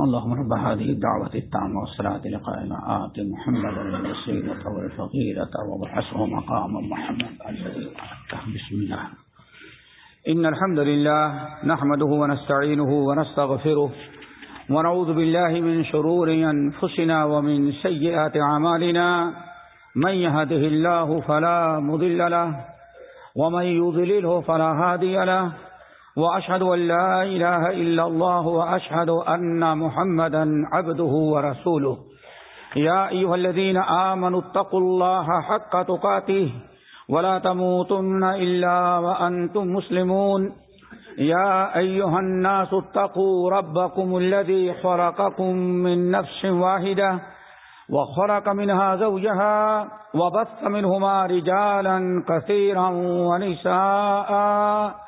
اللهم رب هذه الدعوة التامة والصلاة لقائمة آت محمد الوسيلة والفضيلة وبحثه مقام محمد الذي بسم الله. إن الحمد لله نحمده ونستعينه ونستغفره ونعوذ بالله من شرور أنفسنا ومن سيئات عمالنا من يهده الله فلا مضل له ومن يضلله فلا هادي له. وأشهد أن لا إله إلا الله وأشهد أن محمدا عبده ورسوله. يا أيها الذين آمنوا اتقوا الله حق تقاته ولا تموتن إلا وأنتم مسلمون. يا أيها الناس اتقوا ربكم الذي خرقكم من نفس واحدة وخرق منها زوجها وبث منهما رجالا كثيرا ونساء.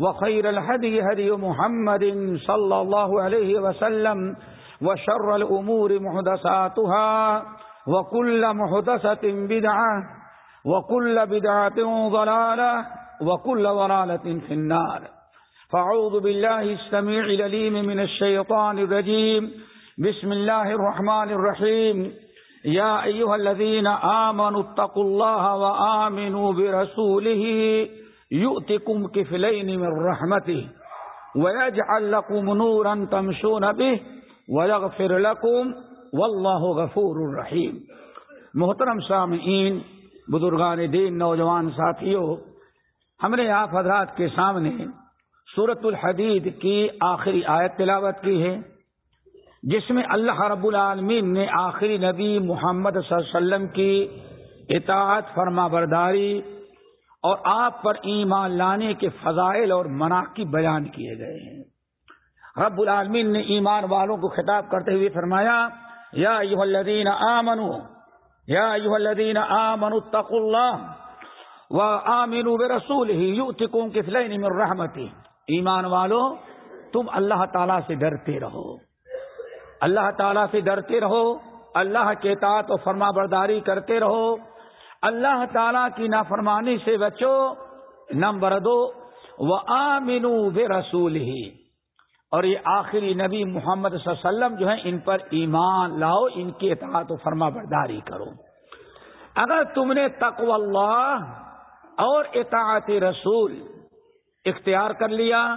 وخير الهدي هدي محمد صلى الله عليه وسلم وشر الأمور محدثاتها وكل محدثة بدعة وكل بدعة ضلالة وكل ضلالة في النار. فاعوذ بالله السميع العليم من الشيطان الرجيم. بسم الله الرحمن الرحيم. يا أيها الذين آمنوا اتقوا الله وآمنوا برسوله يؤتكم كفلين من رحمته ويجعل لكم نورا تمشون به ويغفر لكم والله غفور رحيم. محترم سامعین، بزرگان دین، نوجوان ساتھیوں ہم نے آپ حضرات کے سامنے سورت الحدید کی آخری آیت تلاوت کی ہے، جس میں اللہ رب العالمین نے آخری نبی محمد صلی اللہ علیہ وسلم کی اطاعت فرما برداری اور آپ پر ایمان لانے کے فضائل اور مناقی بیان کیے گئے ہیں۔ رب العالمین نے ایمان والوں کو خطاب کرتے ہوئے فرمایا، یا الذین آمنو یا الذین آمنوا اتقوا اللہ و آمنوا برسول ہی یؤتکم کفلین من رحمتی۔ ایمان والو، تم اللہ تعالی سے ڈرتے رہو۔ اللہ تعالی سے ڈرتے رہو، اللہ کے اطاعت و فرما برداری کرتے رہو۔ اللہ تعالی کی نافرمانی سے بچو۔ نمبر دو وہ آمین بے رسول ہی اور یہ آخری نبی محمد صلی اللہ علیہ وسلم جو ہے ان پر ایمان لاؤ، ان کی اطاعت و فرما برداری کرو۔ اگر تم نے تقو اللہ اور اطاعت رسول اختیار کر لیا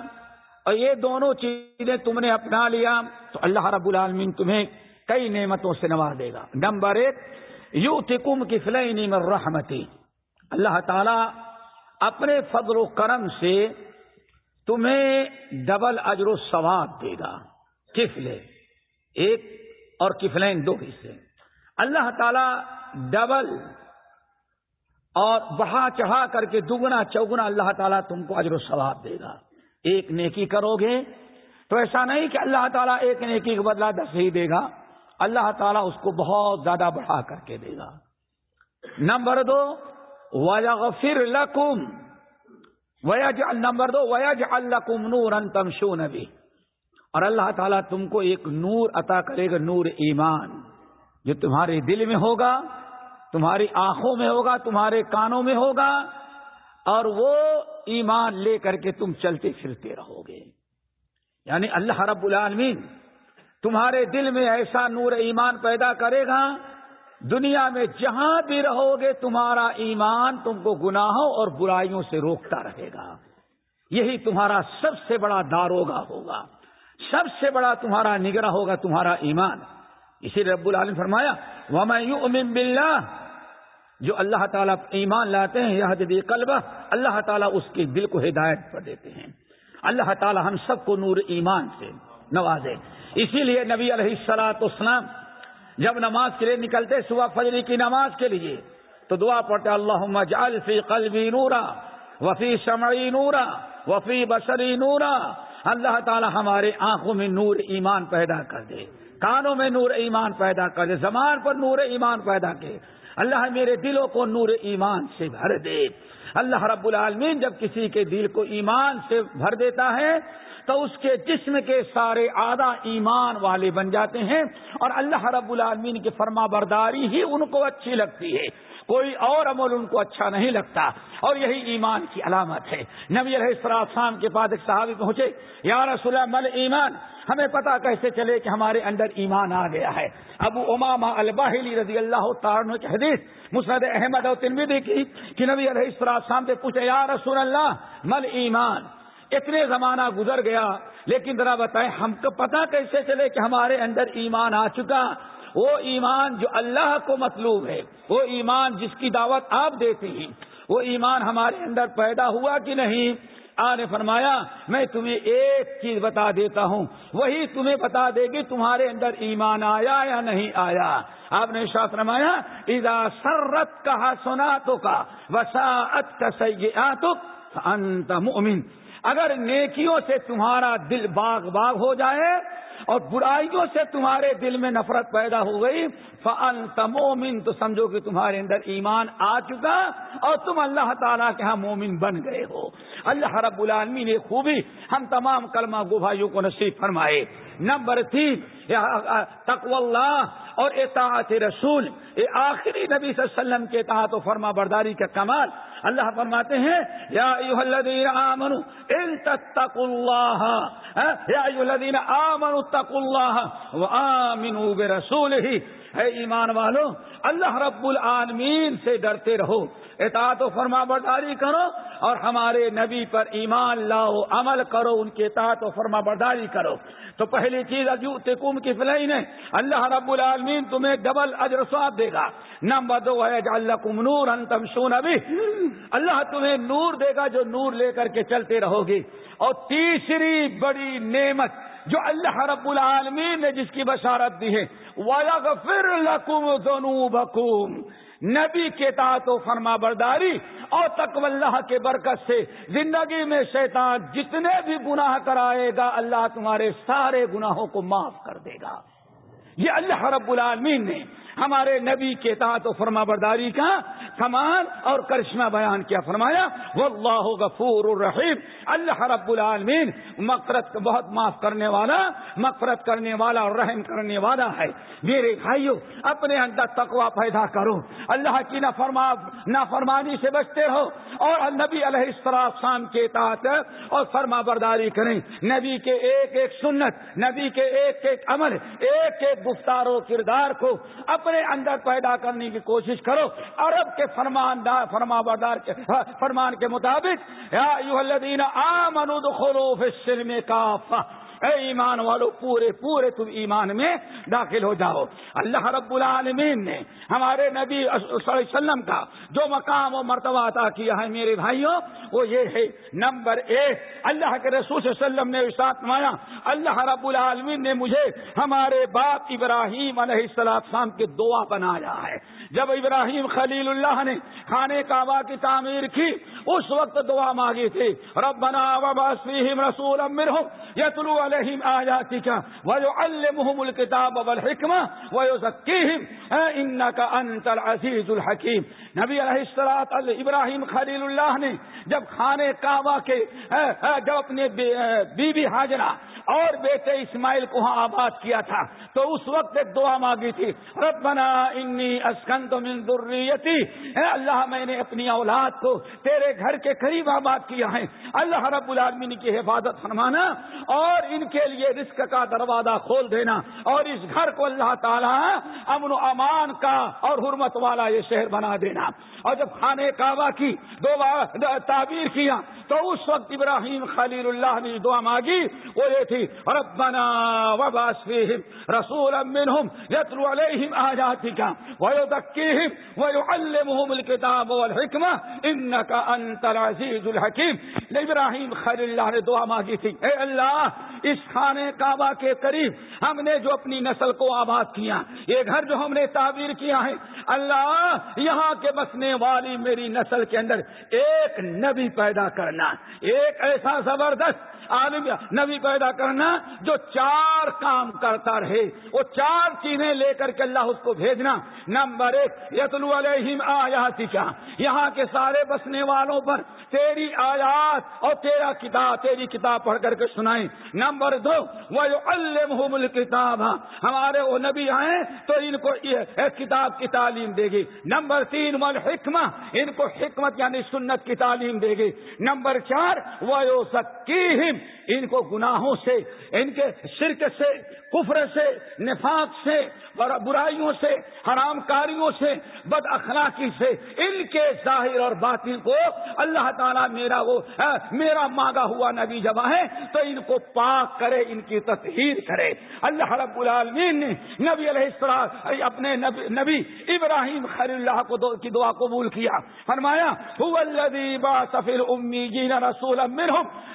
اور یہ دونوں چیزیں تم نے اپنا لیا، تو اللہ رب العالمین تمہیں کئی نعمتوں سے نواز دے گا۔ نمبر ایک یو تکم کی میں رحمتی۔ اللہ تعالی اپنے فضل و کرم سے تمہیں ڈبل اجر و ثواب دے گا۔ کفلے ایک اور کفلین دو حصے۔ اللہ تعالی ڈبل اور بڑھا چڑھا کر کے دگنا چوگنا اللہ تعالیٰ تم کو اجر و ثواب دے گا۔ ایک نیکی کرو گے تو ایسا نہیں کہ اللہ تعالیٰ ایک نیکی کا بدلا دس ہی دے گا۔ اللہ تعالیٰ اس کو بہت زیادہ بڑھا کر کے دے گا۔ نمبر دو ویغفر لکم ویج نمبر دو ویج الکم نور انتم شو نبی اور اللہ تعالیٰ تم کو ایک نور عطا کرے گا، نور ایمان، جو تمہارے دل میں ہوگا، تمہاری آنکھوں میں ہوگا، تمہارے کانوں میں ہوگا، اور وہ ایمان لے کر کے تم چلتے پھرتے رہو گے۔ یعنی اللہ رب العالمین تمہارے دل میں ایسا نور ایمان پیدا کرے گا، دنیا میں جہاں بھی رہو گے تمہارا ایمان تم کو گناہوں اور برائیوں سے روکتا رہے گا۔ یہی تمہارا سب سے بڑا داروگا ہوگا۔ سب سے بڑا تمہارا نگرہ ہوگا تمہارا ایمان۔ اسی رب العالم فرمایا، وَمَن يُؤْمِن بِاللَّهِ، جو اللہ تعالیٰ ایمان لاتے ہیں یہ جدید قلبہ اللہ تعالیٰ اس کے دل کو ہدایت پر دیتے ہیں۔ اللہ تعالیٰ ہم سب کو نور ایمان سے نوازے۔ اسی لیے نبی علیہ السلاط اسلام جب نماز کے لیے نکلتے صبح فجری کی نماز کے لیے، تو دعا پڑھتے اللہ جال فی قلبی نورا وفی شمعی نورا وفی بشری نورا۔ اللہ تعالی ہمارے آنکھوں میں نور ایمان پیدا کر دے، کانوں میں نور ایمان پیدا کر دے زبان پر نور ایمان پیدا کرے اللہ میرے دلوں کو نور ایمان سے بھر دے۔ اللہ رب العالمین جب کسی کے دل کو ایمان سے بھر دیتا ہے تو اس کے جسم کے سارے آدھا ایمان والے بن جاتے ہیں اور اللہ رب العالمین کی فرما برداری ہی ان کو اچھی لگتی ہے۔ کوئی اور عمل ان کو اچھا نہیں لگتا۔ اور یہی ایمان کی علامت ہے۔ نبی علیہ السلام کے بعد ایک صحابی پہنچے۔ یا رسول اللہ، مل ایمان۔ ہمیں پتا کیسے چلے کہ ہمارے اندر ایمان آ گیا ہے۔ ابو اماما الباہلی رضی اللہ تعالیٰ کی حدیث مسرد احمد اور تنویدی کی، کہ نبی علیہ السلام سے پوچھے، یا رسول اللہ، مل ایمان۔ اتنے زمانہ گزر گیا، لیکن ذرا بتائیں، ہم کو پتا کیسے چلے کہ ہمارے اندر ایمان آ چکا؟ وہ ایمان جو اللہ کو مطلوب ہے، وہ ایمان جس کی دعوت آپ دیتے ہیں، وہ ایمان ہمارے اندر پیدا ہوا کہ نہیں؟ نے فرمایا، میں تمہیں ایک چیز بتا دیتا ہوں، وہی تمہیں بتا دے گی تمہارے اندر ایمان آیا یا نہیں آیا۔ آپ نے شاط رمایا ادا سرت کہا سنا تو کا وساعت کا سیاحت انت مؤمن اگر نیکیوں سے تمہارا دل باغ باغ ہو جائے اور برائیوں سے تمہارے دل میں نفرت پیدا ہو گئی۔ فن تمومن تو سمجھو کہ تمہارے اندر ایمان آ چکا اور تم اللہ تعالیٰ کے ہاں مومن بن گئے ہو۔ اللہ رب العالمین نے خوبی ہم تمام کلمہ گو بھائیوں کو نصیب فرمائے۔ نمبر تین تقو اللہ اور اطاعت رسول یہ آخری نبی صلی اللہ علیہ وسلم کے اطاعت و فرما برداری کا کمال۔ اللہ فرماتے ہیں، یا الذین آمنوا، ان تتقوا اللہ ہاں، یا الذین آمنوا وآمنوا برسولہ اے ایمان والو، اللہ رب العالمین سے ڈرتے رہو، اطاعت و فرما برداری کرو اور ہمارے نبی پر ایمان لاؤ، عمل کرو، ان کے اطاعت و فرما برداری کرو۔ تو پہلی چیز اجو تکم کی فلئی نے اللہ رب العالمین تمہیں ڈبل اجر سواب دے گا۔ نمبر دو ہے اللہ نور انتم سون ابھی اللہ تمہیں نور دے گا جو نور لے کر کے چلتے رہو گے اور تیسری بڑی نعمت جو اللہ رب العالمین نے جس کی بشارت دی ہے۔ وَيَغْفِرْ لَكُمْ ذُنُوبَكُمْ۔ نبی کے تعت و فرما برداری اور تقو اللہ کے برکت سے زندگی میں شیطان جتنے بھی گناہ کرائے گا، اللہ تمہارے سارے گناہوں کو معاف کر دے گا۔ یہ اللہ رب العالمین نے ہمارے نبی کے تعت و فرما برداری کا کمان اور کرشمہ بیان کیا، فرمایا وہ اللہ غفور الرحیم، اللہ رب العالمین مقرت بہت معاف کرنے والا مقرت کرنے والا اور رحم کرنے والا ہے۔ میرے بھائیوں اپنے اندر تقوا پیدا کرو۔ اللہ کی نہ فرمانی سے بچتے ہو اور نبی علیہ السلام کے تعت اور فرما برداری کریں۔ نبی کے ایک ایک سنت، نبی کے ایک ایک عمل، ایک ایک گفتار و کردار کو اپنے اندر پیدا کرنے کی کوشش کرو۔ عرب کے فرمان فرما بردار کے فرمان کے مطابق یا الذین آمنوا دخلوا فی السلم کافہ۔ اے ایمان والو، پورے پورے تم ایمان میں داخل ہو جاؤ۔ اللہ رب العالمین نے ہمارے نبی صلی اللہ علیہ وسلم کا جو مقام و مرتبہ عطا کیا ہے میرے بھائیوں، وہ یہ ہے، نمبر ایک، اللہ کے رسول صلی اللہ علیہ وسلم نے ساتھ مایا اللہ رب العالمین نے مجھے ہمارے باپ ابراہیم علیہ السلام کے دعا بنایا ہے۔ جب ابراہیم خلیل اللہ نے خانے کعبہ کی تعمیر کی، اس وقت دعا مانگی تھی، ربنا وباسفیہم رسولا منہم۔ یتلو علیہم آیاتک ویعلمہم الکتاب والحکمہ ویزکیہم انکا انت العزیز الحکیم نبی علیہ السلام ابراہیم خلیل اللہ نے جب خانے کعبہ کے جب اپنے بی بی حاجرہ اور بیٹے اسماعیل کو وہاں آباد کیا تھا، تو اس وقت ایک دعا مانگی تھی، ربنا انی اسکن من ذریتی اے اللہ میں نے اپنی اولاد کو تیرے گھر کے قریب آباد کیا ہے، اللہ رب العالمین کی حفاظت فرمانا اور ان کے لیے رزق کا دروازہ کھول دینا اور اس گھر کو اللہ تعالیٰ امن و امان کا اور حرمت والا یہ شہر بنا دینا اور جب خانے کعبہ کی دو تعبیر کیا تو اس وقت ابراہیم خلیل اللہ نے دعا مانگی وہ یہ تھی، ربنا وباس فيهم رسولا منهم يتلو عليهم آياتك ويذكيهم ويعلمهم الكتاب والحكمة إنك أنت العزيز الحكيم ابراہیم خلیل اللہ نے دعا مانگی تھی، اے اللہ اس خانے کعبہ کے قریب ہم نے جو اپنی نسل کو آباد کیا، یہ گھر جو ہم نے تعبیر کیا ہے اللہ، یہاں کے بسنے والی میری نسل کے اندر ایک نبی پیدا کرنا، ایک ایسا زبردست عالم نبی پیدا کرنا جو چار کام کرتا رہے، وہ چار چیزیں لے کر کے اللہ اس کو بھیجنا۔ نمبر ایک، یتلو علیہم آیاتی کا یہاں کے سارے بسنے والوں پر تیری آیات اور تیرا کتاب، تیری کتاب پڑھ کر کے سنائیں۔ نمبر دو وہ المحم الکتاب ہمارے وہ نبی آئے تو ان کو کتاب کی تعلیم تعلیم دے گی۔ نمبر تین مل حکمہ ان کو حکمت یعنی سنت کی تعلیم دے گی۔ نمبر چار وہ سکیم ان کو گناہوں سے، ان کے شرک سے، کفر سے، نفاق سے برائیوں سے، حرام کاریوں سے، بد اخلاقی سے، ان کے ظاہر اور باطن کو اللہ تعالیٰ میرا وہ میرا مانگا ہوا نبی جمع ہے تو ان کو پاک کرے، ان کی تصہیر کرے۔ اللہ رب العالمین نے نبی علیہ السلام اپنے نبی نبی ابراہیم خیر اللہ کو دو کی دعا قبول کیا۔ فرمایا سفیر امی جین رسول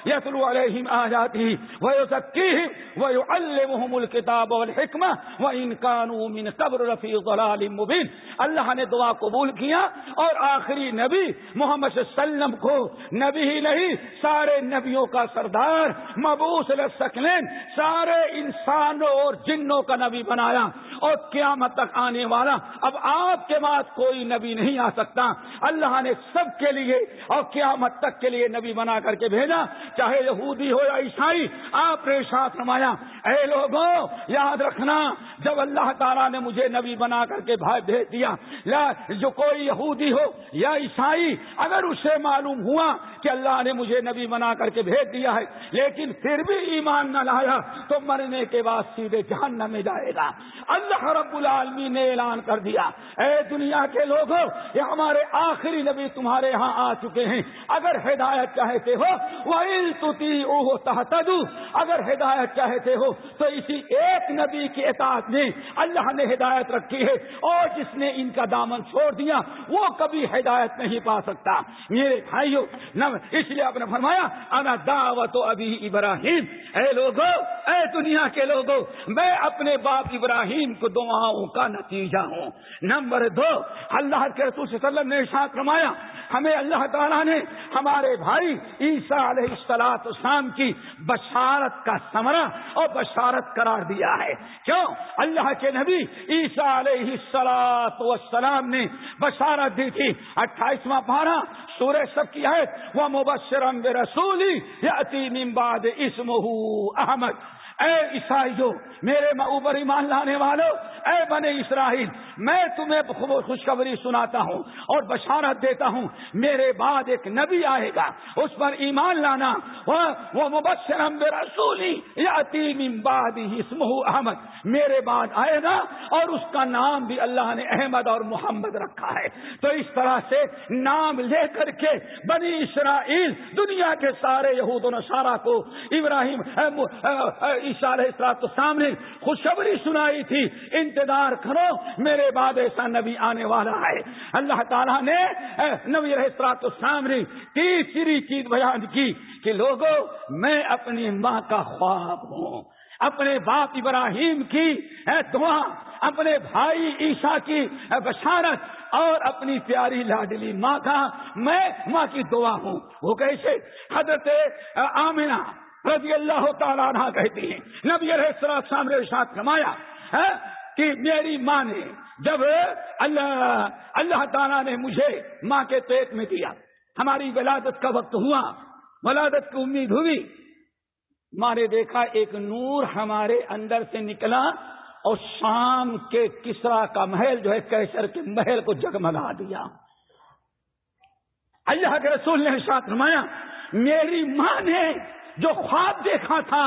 یتلو علیہم آجاتی ویزکیہم، ویعلمہم الکتاب والحکمہ، وان کانوا من قبر رفی ضلال مبین۔ اللہ نے دعا قبول کیا اور آخری نبی محمد صلی اللہ علیہ وسلم کو، نبی ہی نہیں، سارے نبیوں کا سردار مبوس سکلین سارے انسانوں اور جنوں کا نبی بنایا۔ اور قیامت تک آنے والا، اب آپ کے بعد کوئی نبی نہیں آ سکتا۔ اللہ نے سب کے لیے اور قیامت تک کے لیے نبی بنا کر کے بھیجا۔ چاہے یہودی ہو یا عیسائی، آپ نے ساتھ رمایا اے لوگوں، یاد رکھنا، جب اللہ تعالیٰ نے مجھے نبی بنا کر کے بھائی بھیج دیا جو کوئی یہودی ہو یا عیسائی، اگر اسے معلوم ہوا کہ اللہ نے مجھے نبی بنا کر کے بھیج دیا ہے، لیکن پھر بھی ایمان نہ لایا، تو مرنے کے بعد سیدھے جہنم میں جائے گا۔ اللہ رب العالمی نے اعلان کر دیا۔ اے دنیا کے لوگوں، یہ ہمارے آخری نبی تمہارے یہاں آ چکے ہیں۔ اگر ہدایت چاہتے ہو وہ تحت اگر ہدایت چاہتے ہو، تو اسی ایک نبی کی اطاعت میں اللہ نے ہدایت رکھی ہے۔ اور جس نے ان کا دامن چھوڑ دیا، وہ کبھی ہدایت نہیں پا سکتا۔ میرے بھائیوں اس لیے آپ نے فرمایا، انا دعوت ابھی ابراہیم۔ اے لوگوں اے دنیا کے لوگوں میں اپنے باپ ابراہیم کو دعاؤں کا نتیجہ ہوں۔ نم نمبر دو۔ اللہ کے رسول صلی اللہ علیہ وسلم نے ساتھ فرمایا، ہمیں اللہ تعالیٰ نے ہمارے بھائی عیسیٰ علیہ السلاط اسلام کی بشارت کا سمرا اور بشارت قرار دیا ہے۔ کیوں؟ اللہ کے نبی عیسیٰ علیہ السلاط والسلام نے بشارت دی تھی۔ اٹھائیسواں پارہ سورہ سب کی ہے وہ مبشرم رسولی یا بعد اسمہ احمد اے عیسائیوں، میرے اوپر ایمان لانے والوں، اے بنے اسرائیل، میں تمہیں خوشخبری سناتا ہوں اور بشارت دیتا ہوں۔ میرے بعد ایک نبی آئے گا، اس پر ایمان لانا۔ وہ مبشرم رسولی یا اسمہ احمد۔ میرے بعد آئے گا اور اس کا نام بھی اللہ نے احمد اور محمد رکھا ہے۔ تو اس طرح سے نام لے کر کے بنی اسرائیل دنیا کے سارے یہود و نصارہ کو ابراہیم تو سامنے خوشخبری سنائی تھی، انتظار کرو، میرے بعد ایسا نبی آنے والا ہے۔ اللہ تعالیٰ نے نبی تو سامنے تیسری چیز بیان کی کہ لوگوں میں اپنی ماں کا خواب ہوں۔ اپنے باپ ابراہیم کی دعا، اپنے بھائی عیشا کی بشارت اور اپنی پیاری لاڈلی ماں کا میں ماں کی دعا ہوں۔ وہ کیسے؟ حضرت آمینہ رضی اللہ تعالیٰ عنہ کہتی ہیں۔ نبی علیہ السلام سامنے ساتھ کمایا کہ میری ماں نے جب اللہ اللہ تعالیٰ نے مجھے ماں کے پیٹ میں دیا، ہماری ولادت کا وقت ہوا، ولادت کی امید ہوئی، ماں نے دیکھا ایک نور ہمارے اندر سے نکلا اور شام کے کسرا کا محل جو ہے، کیسر کے محل کو جگمگا دیا۔ اللہ کے رسول نے ساتھ نمایا میری ماں نے جو خواب دیکھا تھا،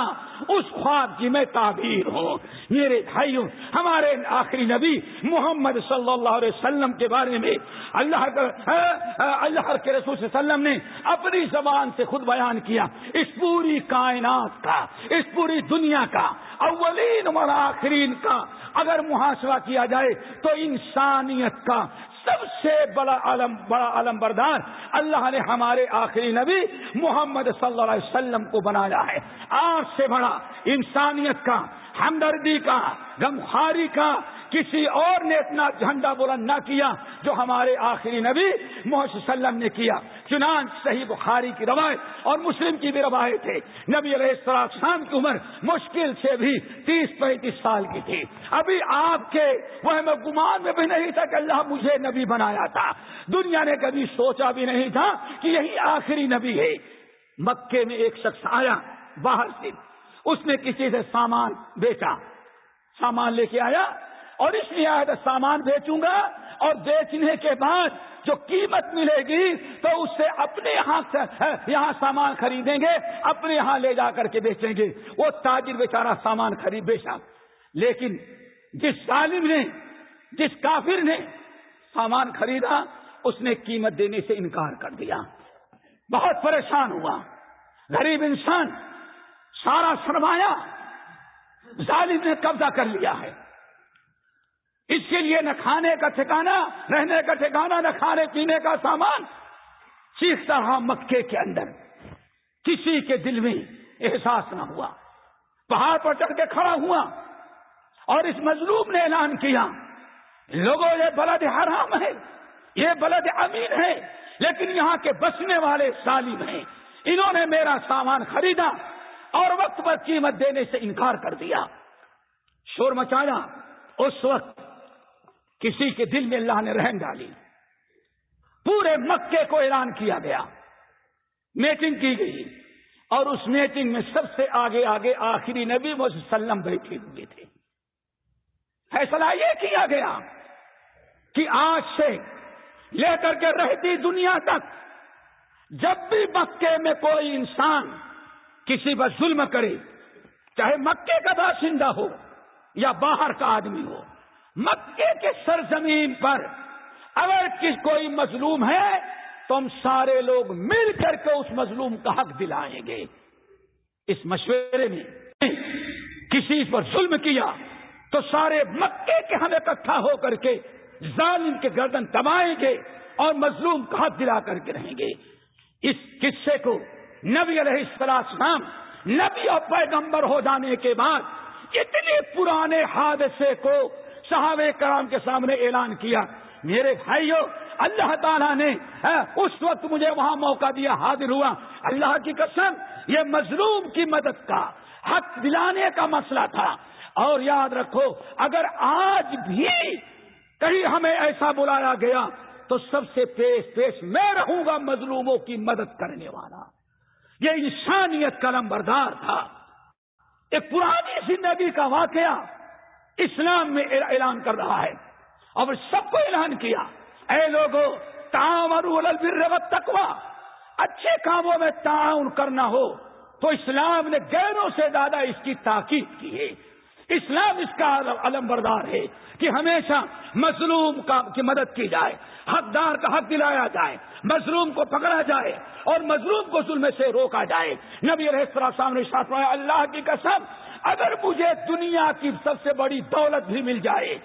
اس خواب کی میں تعبیر ہوں۔ میرے بھائیوں، ہمارے آخری نبی محمد صلی اللہ علیہ وسلم کے بارے میں اللہ اللہ کے رسول صلی اللہ علیہ وسلم نے اپنی زبان سے خود بیان کیا۔ اس پوری کائنات کا، اس پوری دنیا کا، اولین اور آخرین کا اگر محاسبہ کیا جائے تو انسانیت کا سب سے بڑا علم بڑا علم بردار اللہ نے ہمارے آخری نبی محمد صلی اللہ علیہ وسلم کو بنایا ہے۔ آج سے بڑا انسانیت کا ہمدردی کا غمخاری کا، کسی اور نے اتنا جھنڈا بلند نہ کیا جو ہمارے آخری نبی محمد وسلم نے کیا۔ چنان صحیح بخاری کی روایت اور مسلم کی بھی روایت ہے۔ نبی علیہ السلام کی عمر مشکل سے بھی تیس پینتیس سال کی تھی۔ ابھی آپ کے وہ میں گمان میں بھی نہیں تھا کہ اللہ مجھے نبی بنایا تھا۔ دنیا نے کبھی سوچا بھی نہیں تھا کہ یہی آخری نبی ہے۔ مکے میں ایک شخص آیا، باہر سے اس نے کسی سے سامان بیچا۔ سامان لے کے آیا اور اس لیے آیا تھا، سامان بیچوں گا اور بیچنے کے بعد جو قیمت ملے گی تو اس سے اپنے یہاں سے، یہاں سامان خریدیں گے، اپنے یہاں لے جا کر کے بیچیں گے۔ وہ تاجر بیچارہ سامان خرید بیچا۔ لیکن جس ظالم نے، جس کافر نے سامان خریدا، اس نے قیمت دینے سے انکار کر دیا۔ بہت پریشان ہوا۔ غریب انسان سارا سرمایہ ظالم نے قبضہ کر لیا ہے۔ اس کے لیے نہ کھانے کا ٹھکانا رہنے کا ٹھکانا نہ کھانے پینے کا سامان چیختا رہا مکے کے اندر۔ کسی کے دل میں احساس نہ ہوا۔ پہاڑ پر چڑھ کے کھڑا ہوا اور اس مظلوم نے اعلان کیا، لوگوں، یہ بلد حرام ہے، یہ بلد امین ہے، لیکن یہاں کے بسنے والے سالم ہیں۔ انہوں نے میرا سامان خریدا۔ اور وقت پر قیمت دینے سے انکار کر دیا۔ شور مچایا۔ اس وقت کسی کے دل میں اللہ نے رحم ڈالی۔ پورے مکے کو اعلان کیا گیا۔ میٹنگ کی گئی۔ اور اس میٹنگ میں سب سے آگے آگے آخری نبی وسلم بیٹھے ہوئے تھے۔ فیصلہ یہ کیا گیا کہ آج سے لے کر کے رہتی دنیا تک جب بھی مکے میں کوئی انسان کسی پر ظلم کرے، چاہے مکے کا باشندہ ہو یا باہر کا آدمی ہو، مکے کے سرزمین پر اگر کس کوئی مظلوم ہے، تو ہم سارے لوگ مل کر کے اس مظلوم کا حق دلائیں گے۔ اس مشورے میں کسی پر ظلم کیا تو سارے مکے کے ہم اکٹھا ہو کر کے ظالم کے گردن دبائیں گے اور مظلوم کا حق دلا کر کے رہیں گے۔ اس قصے کو نبی علیہ السلام نبی اور پیغمبر ہو جانے کے بعد اتنے پرانے حادثے کو صحابہ کرام کے سامنے اعلان کیا۔ میرے بھائیوں اللہ تعالیٰ نے ہاں، اس وقت مجھے وہاں موقع دیا، حاضر ہوا۔ اللہ کی قسم، یہ مظلوم کی مدد کا، حق دلانے کا مسئلہ تھا۔ اور یاد رکھو، اگر آج بھی کہیں ہمیں ایسا بلایا گیا، تو سب سے پیش پیش میں رہوں گا مظلوموں کی مدد کرنے والا۔ یہ انسانیت قلم بردار تھا۔ ایک پرانی زندگی کا واقعہ اسلام میں اعلان کر رہا ہے۔ اور سب کو اعلان کیا۔ اے لوگوں تعاون تکوا اچھے کاموں میں تعاون کرنا ہو تو اسلام نے غیروں سے زیادہ اس کی تاکید کی ہے۔ اسلام اس کا علم بردار ہے کہ ہمیشہ مظلوم کا کی مدد کی جائے، حقدار کا حق دلایا جائے، مظلوم کو پکڑا جائے اور مظلوم کو ظلم سے روکا جائے۔ نبی علیہ سامنے ساتھ اللہ کی قسم، اگر مجھے دنیا کی سب سے بڑی دولت بھی مل جائے،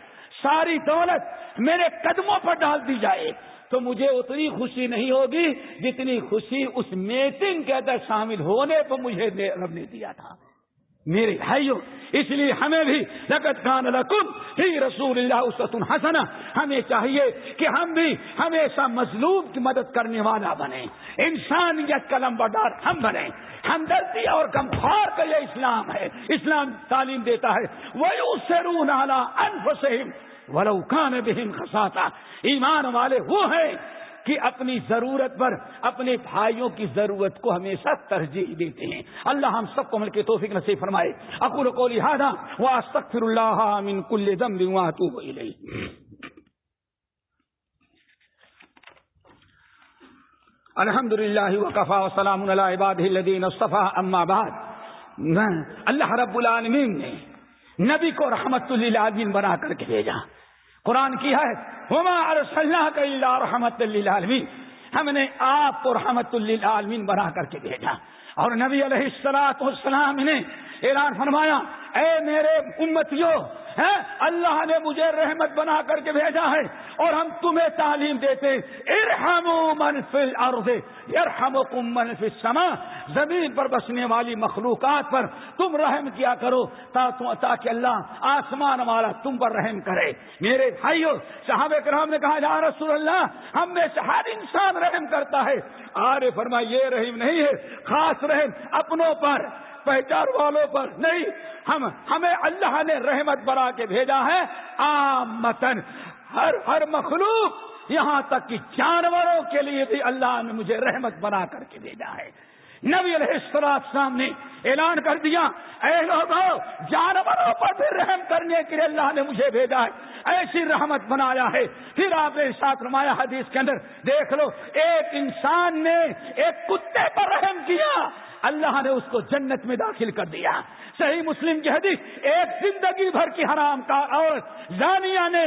ساری دولت میرے قدموں پر ڈال دی جائے، تو مجھے اتنی خوشی نہیں ہوگی جتنی خوشی اس میٹنگ کے اندر شامل ہونے کو مجھے رب نے دیا تھا۔ میرے بھائیوں اس لیے ہمیں بھی لگت خان لکم ہی رسول اللہ اسد الحسن ہمیں چاہیے کہ ہم بھی ہمیشہ مظلوم کی مدد کرنے والا بنے انسانیت قلم بردار ہم بنے ہمدردی اور کمخوار کا یہ اسلام ہے۔ اسلام تعلیم دیتا ہے۔ وہ اس سے رو نالا انفسم ولوکان بہم خساتا ایمان والے وہ ہیں کہ اپنی ضرورت پر اپنے بھائیوں کی ضرورت کو ہمیشہ ترجیح دیتے ہیں۔ اللہ ہم سب کو مل کے توفیق نصیب فرمائے۔ اکول کو لہٰذا وہ استغفر اللہ من کل دم تو الحمد للہ وقفا وسلام عباد الدین صفا اما بعد۔ اللہ رب العالمین نے نبی کو رحمت اللہ بنا کر کے بھیجا۔ قرآن کی ہے ہما ارسلنا کا اللہ رحمت اللہ عالمین ہم نے آپ کو رحمت اللہ عالمین بنا کر کے بھیجا۔ اور نبی علیہ السلاط والسلام نے اعلان فرمایا، اے میرے امتیوں اللہ نے مجھے رحمت بنا کر کے بھیجا ہے اور ہم تمہیں تعلیم دیتے ارحم من فی الارض ارحمکم من فی زمین پر بسنے والی مخلوقات پر تم رحم کیا کرو تاکہ اللہ آسمان والا تم پر رحم کرے۔ میرے بھائیو، صحابہ کرام نے کہا جا رسول اللہ، ہم میں سے ہر انسان رحم کرتا ہے۔ آرے فرما یہ رحم نہیں ہے، خاص رحم اپنوں پر۔ پہچان والوں پر نہیں، ہم، ہمیں اللہ نے رحمت بنا کے بھیجا ہے۔ آمتن ہر ہر مخلوق یہاں تک کہ جانوروں کے لیے بھی اللہ نے مجھے رحمت بنا کر کے بھیجا ہے۔ نبی علیہ السلام نے اعلان کر دیا، اے لوگوں جانوروں پر بھی رحم کرنے کے لیے اللہ نے مجھے بھیجا ہے۔ ایسی رحمت بنایا ہے۔ پھر آپ نے ساتھ رمایا حدیث کے اندر دیکھ لو، ایک انسان نے ایک کتے پر رحم کیا۔ اللہ نے اس کو جنت میں داخل کر دیا۔ صحیح مسلم کی حدیث، ایک زندگی بھر کی حرام کا عورت زانیہ نے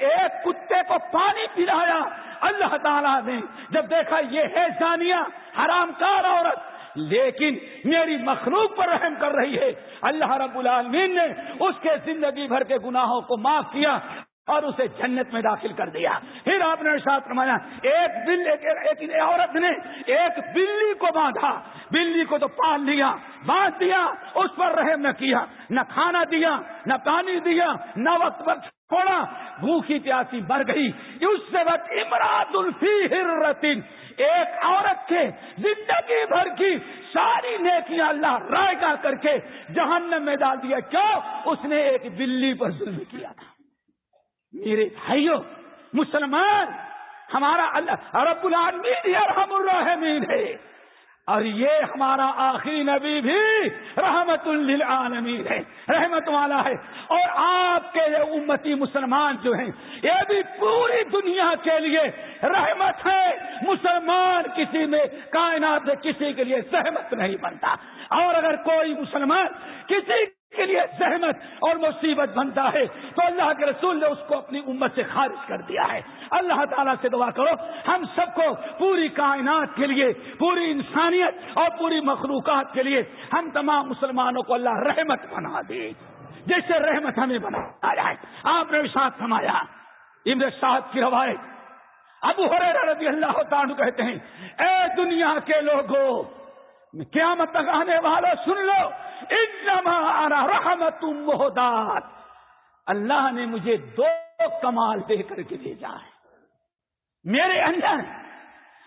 ایک کتے کو پانی پلایا۔ اللہ تعالیٰ نے جب دیکھا یہ ہے زانیہ، حرام کار عورت، لیکن میری مخلوق پر رحم کر رہی ہے۔ اللہ رب العالمین نے اس کے زندگی بھر کے گناہوں کو معاف کیا۔ اور اسے جنت میں داخل کر دیا۔ پھر آپ نے ساتھ رمایا ایک بل ایک عورت نے ایک بلی کو باندھا۔ بلی کو تو پال لیا، باندھ دیا، اس پر رحم نہ کیا، نہ کھانا دیا، نہ پانی دیا، نہ وقت وقت چھوڑا۔ بھوکی پیاسی مر گئی۔ اس سے وقت امراط الفی ہرتن ایک عورت کے زندگی بھر کی ساری نیکیاں اللہ رائے کر کے جہنم میں ڈال دیا۔ کیوں؟ اس نے ایک بلی پر ظلم کیا۔ تھا میرے بھائیوں، مسلمان، ہمارا اللہ، رب العالمین رحم الرحمین ہے۔ اور یہ ہمارا آخری نبی بھی رحمت للعالمین ہے، رحمت والا ہے۔ اور آپ کے یہ امتی مسلمان جو ہیں، یہ بھی پوری دنیا کے لیے رحمت ہے۔ مسلمان کسی میں، کائنات میں کسی کے لیے سہمت نہیں بنتا۔ اور اگر کوئی مسلمان کسی کے لیے زحمت اور مصیبت بنتا ہے۔ تو اللہ کے رسول نے اس کو اپنی امت سے خارج کر دیا ہے۔ اللہ تعالیٰ سے دعا کرو، ہم سب کو پوری کائنات کے لیے، پوری انسانیت اور پوری مخلوقات کے لیے ہم تمام مسلمانوں کو اللہ رحمت بنا دے۔ جیسے رحمت ہمیں بنا جائے۔ آپ نے ساتھ سمایا امر ساتھ کی روایت۔ ابو رضی اللہ تعالیٰ کہتے ہیں، اے دنیا کے لوگوں، قیامت تک آنے والوں سن لو۔ انما رحمت محدات اللہ نے مجھے دو کمال دے کر کے بھیجا ہے۔ میرے اندر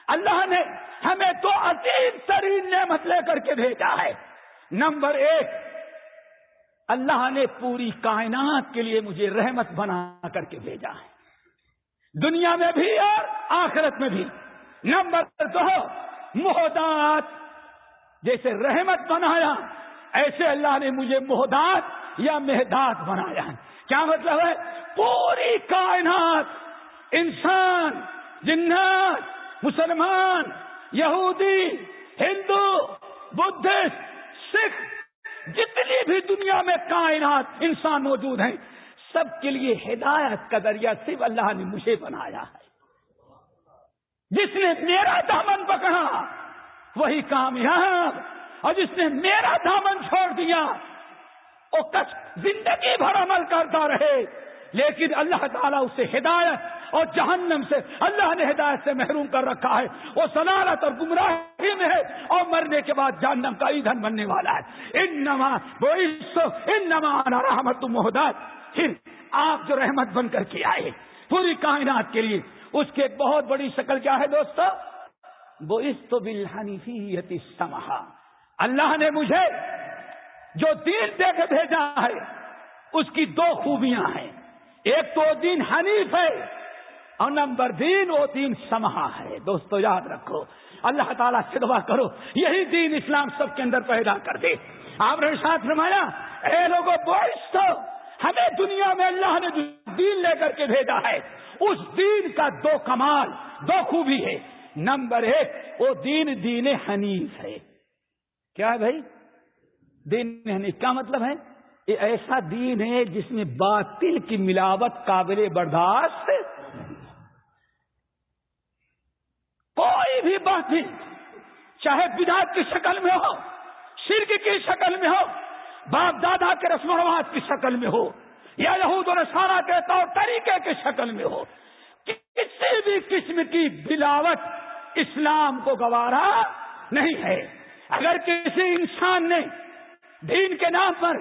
اللہ نے ہمیں دو عظیم ترین نعمت لے کر کے بھیجا ہے۔ نمبر ایک، اللہ نے پوری کائنات کے لیے مجھے رحمت بنا کر کے بھیجا ہے۔ دنیا میں بھی اور آخرت میں بھی۔ نمبر دو محدات جیسے رحمت بنایا ایسے اللہ نے مجھے محدات یا مہدات بنایا ہے۔ کیا مطلب ہے؟ پوری کائنات، انسان، جنات، مسلمان، یہودی، ہندو، بدھسٹ، سکھ، جتنی بھی دنیا میں کائنات، انسان موجود ہیں، سب کے لیے ہدایت کا ذریعہ صرف اللہ نے مجھے بنایا ہے۔ جس نے میرا دامن پکڑا، وہی کامیاب اور جس نے میرا دامن چھوڑ دیا، وہ کچھ زندگی بھر عمل کرتا رہے۔ لیکن اللہ تعالیٰ اسے ہدایت اور جہنم سے، اللہ نے ہدایت سے محروم کر رکھا ہے۔ وہ سلالت اور گمراہی میں ہے اور مرنے کے بعد جہنم کا ایندھن بننے والا ہے۔ ان نما ان نما رحمت محدت پھر آپ جو رحمت بن کر کے آئے پوری کائنات کے لیے، اس کی ایک بہت بڑی شکل کیا ہے دوستو؟ وہ اس تو بلحنیفی سمہا اللہ نے مجھے جو دین دے کے بھیجا ہے، اس کی دو خوبیاں ہیں۔ ایک تو دین حنیف ہے، اور نمبر دین وہ دین سمہا ہے۔ دوستو، یاد رکھو، اللہ تعالیٰ سے دعا کرو، یہی دین اسلام سب کے اندر پیدا کر دے۔ آپ نے ساتھ رمایا اے لوگوں بوائس تو ہمیں دنیا میں اللہ نے دین لے کر کے بھیجا ہے، اس دین کا دو کمال، دو خوبی ہے۔ نمبر ایک، وہ دین دین حنیف ہے۔ کیا ہے بھائی؟ دین یعنی حنیف کیا مطلب ہے یہ ایسا دین ہے جس میں باطل کی ملاوٹ قابل برداشت کوئی بھی باطل، چاہے بدعت کی شکل میں ہو، شرک کی شکل میں ہو، باپ دادا کے رسم و رواج کی شکل میں ہو، یا یہود و نصارہ کے طور طریقے کی شکل میں ہو، کسی بھی قسم کی بلاوٹ اسلام کو گوارا نہیں ہے۔ اگر کسی انسان نے دین کے نام پر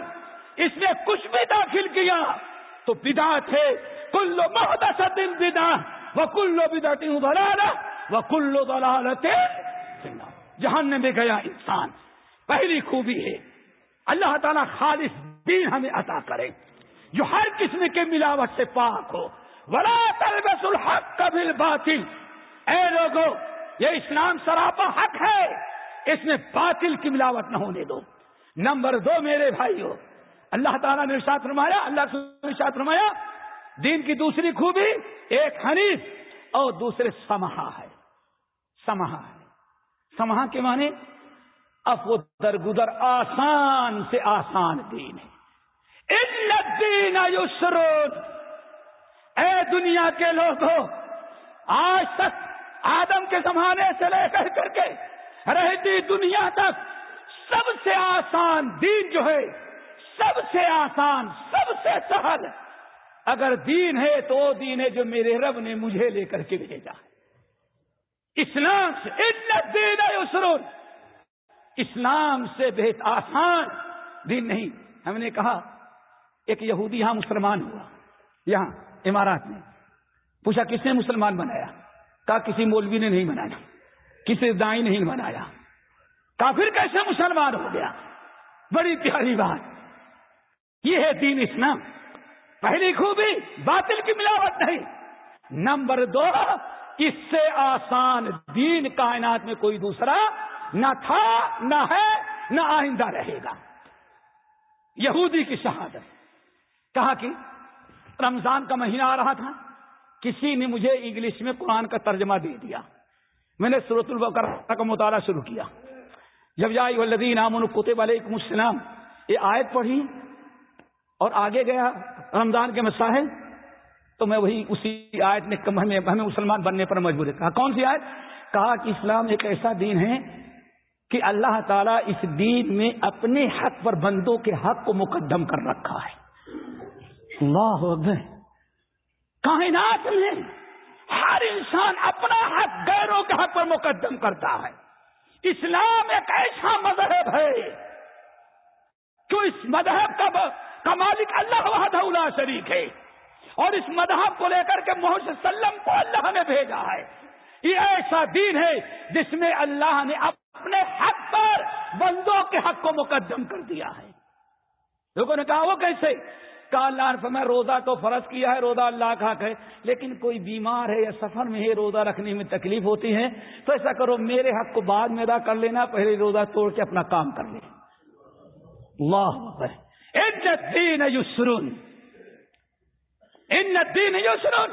اس نے کچھ بھی داخل کیا، تو بدا تھے کلو محدث بدا وہ کلو بدا دلالا وہ کلو دلالت جہان میں گیا انسان۔ پہلی خوبی ہے، اللہ تعالیٰ خالص دین ہمیں عطا کرے۔ جو ہر قسم کے ملاوٹ سے پاک ہو۔ ولا تلبس الحق کبھی باطل اے لوگو، یہ اسلام سراپا حق ہے۔ اس میں باطل کی ملاوٹ نہ ہونے دو۔ نمبر دو میرے بھائی ہو اللہ تعالیٰ نے ساتھ رمایا اللہ نے ساتھ رمایا دین کی دوسری خوبی ایک حنیف اور دوسرے سمہا ہے۔ سمہا ہے۔ سمہا کے معنی اب وہ درگدر آسان سے آسان دین ہے۔ دین یسرون۔ اے دنیا کے لوگوں، آج تک آدم کے زمانے سے لے کر کر کے رہتی دنیا تک سب سے آسان دین جو ہے، سب سے آسان، سب سے سہل۔ اگر دین ہے تو وہ دین ہے جو میرے رب نے مجھے لے کر کے بھیجا اسلام سے اتنا دین ہے اسرون اسلام سے بہت آسان دین نہیں۔ ہم نے کہا، ایک یہودی یہاں مسلمان ہوا، یہاں امارات میں۔ پوچھا، کس نے مسلمان بنایا؟ کہا، کسی مولوی نے نہیں بنایا۔ کسی دائی نہیں بنایا۔ کافر کیسے مسلمان ہو گیا؟ بڑی پیاری بات۔ یہ ہے دین اسلام۔ پہلی خوبی، باطل کی ملاوٹ نہیں۔ نمبر دو، اس سے آسان دین کائنات میں کوئی دوسرا نہ تھا، نہ ہے، نہ آئندہ رہے گا۔ یہودی کی شہادت۔ کہا کہ رمضان کا مہینہ آ رہا تھا۔ کسی نے مجھے انگلش میں قرآن کا ترجمہ دے دیا۔ میں نے سورت البکر کا مطالعہ شروع کیا۔ جب جائی ولدین امن کتب علیکم السلام، یہ آیت پڑھی اور آگے گیا رمضان کے مساحل تو میں وہی اسی آیت نے ہمیں ہمیں مسلمان بننے پر مجبور کہا، کون سی آیت؟ کہا کہ اسلام ایک ایسا دین ہے کہ اللہ تعالیٰ اس دین میں اپنے حق پر بندوں کے حق کو مقدم کر رکھا ہے۔ اللہ کائنات میں ہر انسان اپنا حق غیروں کے حق پر مقدم کرتا ہے۔ اسلام ایک ایسا مذہب ہے جو اس مذہب کا مالک اللہ وحدہ اللہ شریک ہے۔ اور اس مذہب کو لے کر کے محمد وسلم کو اللہ نے بھیجا ہے۔ یہ ایسا دین ہے جس میں اللہ نے اپنے حق پر بندوں کے حق کو مقدم کر دیا ہے۔ لوگوں نے کہا وہ کیسے؟ اللہ میں روزہ تو فرض کیا ہے، روزہ اللہ کا حق ہے، لیکن کوئی بیمار ہے یا سفر میں ہے روزہ رکھنے میں تکلیف ہوتی ہے، تو ایسا کرو، میرے حق کو بعد میں ادا کر لینا، پہلے روزہ توڑ کے اپنا کام کر لیں اللہ دین یسرون۔ ان دین یسرون۔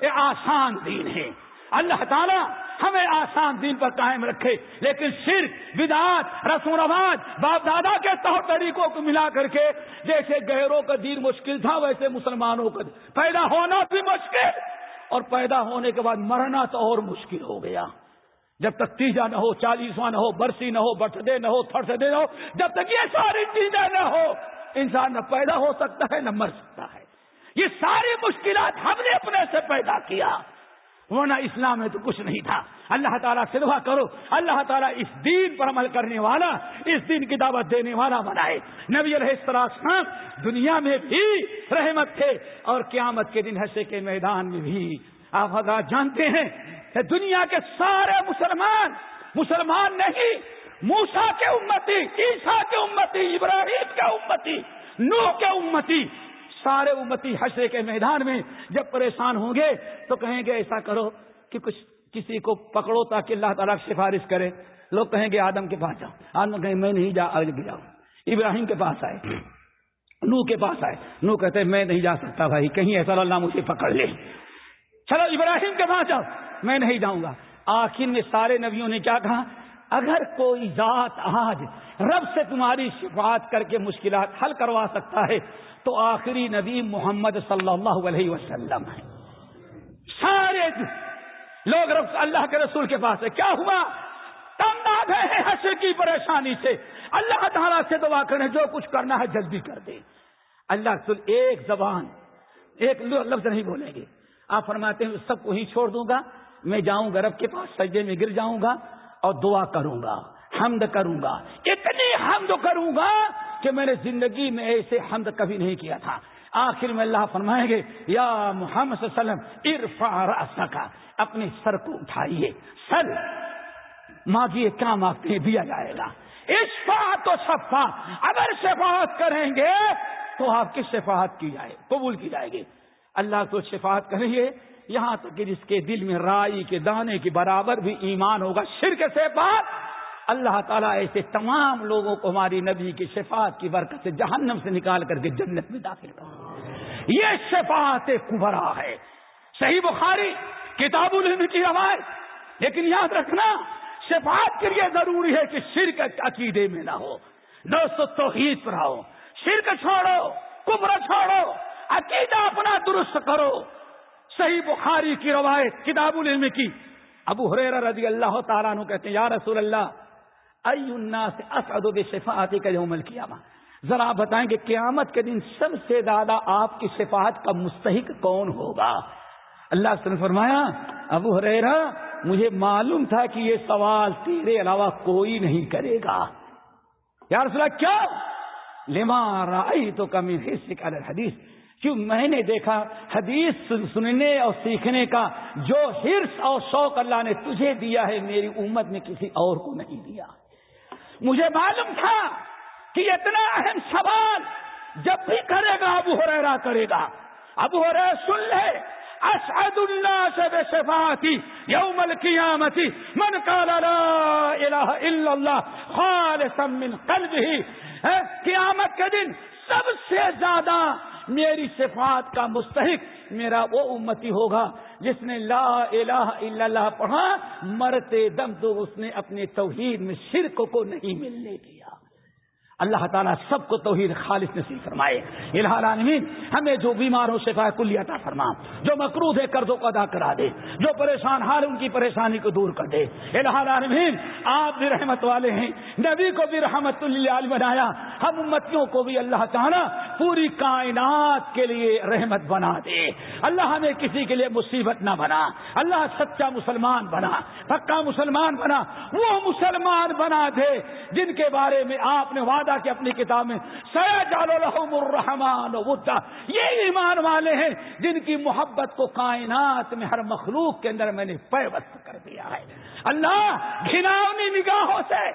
یہ آسان دین ہے۔ اللہ تعالیٰ ہمیں آسان دین پر قائم رکھے۔ لیکن صرف بدعات رسم رواج باپ دادا کے طور طریقوں کو ملا کر کے جیسے گہروں کا دین مشکل تھا، ویسے مسلمانوں کا۔ پیدا ہونا بھی مشکل اور پیدا ہونے کے بعد مرنا تو اور مشکل ہو گیا۔ جب تک تیجا نہ ہو، چالیسواں نہ ہو، برسی نہ ہو برتھ ڈے نہ ہو تھرس ڈے نہ ہو، جب تک یہ ساری چیزیں نہ ہو، انسان نہ پیدا ہو سکتا ہے، نہ مر سکتا ہے۔ یہ ساری مشکلات ہم نے اپنے سے پیدا کیا۔ ہونا اسلام میں تو کچھ نہیں تھا۔ اللہ تعالیٰ سے دعا کرو۔ اللہ تعالیٰ اس دین پر عمل کرنے والا، اس دین کی دعوت دینے والا بنائے۔ نبی علیہ السلام دنیا میں بھی رحمت تھے اور قیامت کے دن حصے کے میدان میں بھی۔ آپ حضرات جانتے ہیں کہ دنیا کے سارے مسلمان مسلمان نہیں موسا کے امتی عیسا کے امتی، ابراہیم کے امتی نو کے امتی سارے امتی حشرے کے میدان میں جب پریشان ہوں گے تو کہیں گے ایسا کرو کہ کچھ کسی کو پکڑو تاکہ اللہ تعالیٰ سفارش کرے۔ لوگ کہیں گے آدم کے پاس جاؤ۔ آدم کہیں میں نہیں جا جاؤں۔ ابراہیم کے پاس آئے۔ نو کے پاس آئے۔ نو کہتے میں نہیں جا سکتا بھائی، کہیں ایسا اللہ مجھے پکڑ لے۔ چلو ابراہیم کے پاس جاؤ۔ میں نہیں جاؤں گا۔ آخر میں سارے نبیوں نے کیا کہا؟ اگر کوئی ذات آج رب سے تمہاری شفاعت کر کے مشکلات حل کروا سکتا ہے، تو آخری نبی محمد صلی اللہ علیہ وسلم ہے سارے لوگ رب اللہ کے رسول کے پاس ہے کیا ہوا؟ آ گئے ہیں حشر کی پریشانی سے۔ اللہ تعالیٰ سے دعا کریں، جو کچھ کرنا ہے جلدی کر دے اللہ رسول ایک زبان، ایک لفظ نہیں بولیں گے۔ آپ فرماتے ہیں، سب کو ہی چھوڑ دوں گا، میں جاؤں گا رب کے پاس، سجدے میں گر جاؤں گا۔ اور دعا کروں گا، حمد کروں گا۔ اتنی حمد کروں گا کہ میں نے زندگی میں ایسے حمد کبھی نہیں کیا تھا۔ آخر میں اللہ فرمائیں گے، یا محمد صلی اللہ علیہ وسلم کا اپنے سر کو اٹھائیے۔ سر مانگیے کیا مانگتے ہیں دیا جائے گا۔ اشفا تو صفا اگر شفاعت کریں گے تو آپ کی شفاعت کی جائے، قبول کی جائے گی۔ اللہ تو شفاعت کریں گے یہاں تک کہ جس کے دل میں رائی کے دانے کے برابر بھی ایمان ہوگا، شرک سے بات۔ اللہ تعالیٰ ایسے تمام لوگوں کو ہماری نبی کی شفاعت کی برکت سے جہنم سے نکال کر کے جنت میں داخل کر یہ شفاعت کبرا ہے۔ صحیح بخاری، کتاب العلم کی روایت۔ لیکن یاد رکھنا، شفاعت کے لیے ضروری ہے کہ شرک عقیدے میں نہ ہو۔ دوستو، توحید پر آؤ۔ شرک چھوڑو کبر چھوڑو۔ عقیدہ اپنا درست کرو۔ صحیح بخاری کی روایت کتاب العلم کی۔ ابو حریر رضی اللہ تعالیٰ نو کہتے ہیں، یا رسول اللہ سے اسعد شفاعتی کا جو عمل کیا ذرا آپ بتائیں کہ قیامت کے دن سب سے زیادہ آپ کی شفاعت کا مستحق کون ہوگا؟ اللہ نے فرمایا، ابو حریرا مجھے معلوم تھا کہ یہ سوال تیرے علاوہ کوئی نہیں کرے گا۔ یا رسول اللہ، کیا؟ لما رائی تو کمی حصہ حدیث کیوں میں نے دیکھا حدیث سننے اور سیکھنے کا، جو ہرس اور شوق اللہ نے تجھے دیا ہے، میری امت نے کسی اور کو نہیں دیا۔ مجھے معلوم تھا کہ اتنا اہم سوال جب بھی کرے گا، ابو ہو کرے گا۔ ابو ہو سن لے۔ اسعد اللہ سے بے شفاعتی یوم القیامتی من قال لا الہ الا اللہ خالصا من قلبه۔ قیامت کے دن سب سے زیادہ میری صفات کا مستحق میرا وہ امتی ہوگا جس نے لا الہ الا اللہ پڑھا، مرتے دم تو اس نے اپنے توحید میں شرک کو نہیں ملنے دیا۔ اللہ تعالیٰ سب کو توحید خالص نصیب فرمائے۔ الہ العالمین، ہمیں جو بیمار ہو شفا کلی عطا فرما، جو مقروض ہے، قرضوں کو ادا کرا دے، جو پریشان حال ان کی پریشانی کو دور کر دے۔ الہ العالمین، آپ بھی رحمت والے ہیں۔ نبی کو بھی رحمت اللہ بنایا۔ ہم امتیوں کو بھی اللہ تعالیٰ پوری کائنات کے لیے رحمت بنا دے۔ اللہ ہمیں کسی کے لیے مصیبت نہ بنا۔ اللہ سچا مسلمان بنا، پکا مسلمان بنا۔ وہ مسلمان بنا دے جن کے بارے میں آپ نے وعدہ کہ اپنی کتاب میں سید الحم الرحمان یہ ایمان والے ہیں جن کی محبت کو کائنات میں ہر مخلوق کے اندر میں نے پیوست کر دیا ہے۔ اللہ گھناونی نگاہوں سے،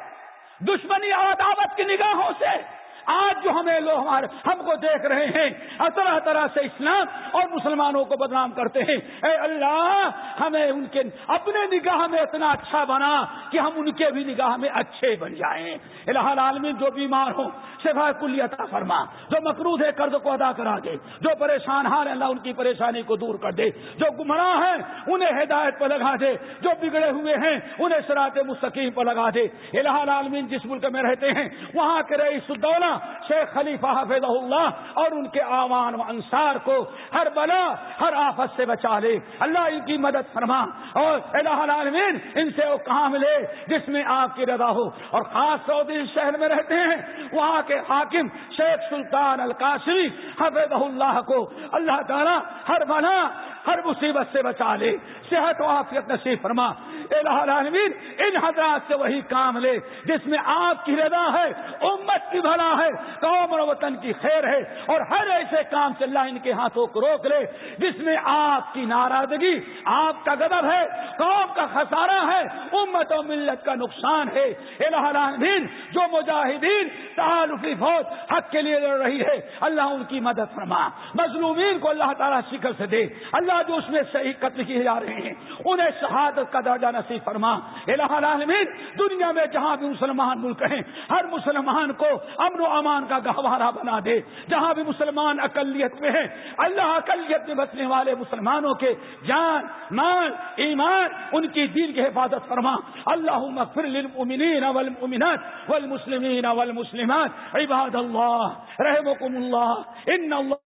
دشمنی عداوت کی نگاہوں سے آج جو ہمیں لوگ ہمارے ہم کو دیکھ رہے ہیں طرح طرح سے اسلام اور مسلمانوں کو بدنام کرتے ہیں۔ اے اللہ، ہمیں ان کے اپنے نگاہ میں اتنا اچھا بنا کہ ہم ان کے بھی نگاہ میں اچھے بن جائیں۔ الہ العالمین جو بیمار ہوں، شفا کلی عطا فرما۔ جو مقروض ہے، قرض کو ادا کرا دے۔ جو پریشان ہار اللہ ان کی پریشانی کو دور کر دے۔ جو گمراہ ہیں، انہیں ہدایت پر لگا دے۔ جو بگڑے ہوئے ہیں، انہیں سرات مستقیم پر لگا دے۔ الہ العالمین جس ملک میں رہتے ہیں، وہاں کے رئیس الدولہ شیخ خلیفہ حافظ اللہ اور ان کے آوان و انصار کو ہر بلا، ہر آفت سے بچا لے۔ اللہ ان کی مدد فرما اور الہ العالمین ان سے وہ کہاں ملے جس میں آپ کی رضا ہو۔ اور خاص سعودی شہر میں رہتے ہیں، وہاں کے حاکم شیخ سلطان القاشری حفظ اللہ کو اللہ تعالیٰ ہر بنا ہر مصیبت سے بچا لے، صحت و عافیت نصیب فرما۔ الہ العالمین، ان حضرات سے وہی کام لے، جس میں آپ کی رضا ہے، امت کی بھلا ہے، قوم اور وطن کی خیر ہے، اور ہر ایسے کام سے اللہ ان کے ہاتھوں کو روک لے، جس میں آپ کی ناراضگی، آپ کا غضب ہے، قوم کا خسارہ ہے، امت و ملت کا نقصان ہے۔ الہ العالمین، جو مجاہدین تعلقی فوج حق کے لیے لڑ رہی ہے، اللہ ان کی مدد فرما۔ مظلومین کو اللہ تعالیٰ شکل سے دے۔ اللہ جو اس میں صحیح قتل کیے جا رہے ہیں انہیں شہادت کا درجہ نصیب فرما۔ الہ العالمین، دنیا میں جہاں بھی مسلمان ملک ہیں، ہر مسلمان کو امن و امان کا گہوارہ بنا دے۔ جہاں بھی مسلمان اقلیت میں ہیں، اللہ اقلیت میں بچنے والے مسلمانوں کے جان، مال، ایمان، ان کی دین کی حفاظت فرما۔ اللہ مغفر للمؤمنین والمؤمنات والمسلمین والمسلمات۔ عباد اللہ رحمكم اللہ۔ ان اللہ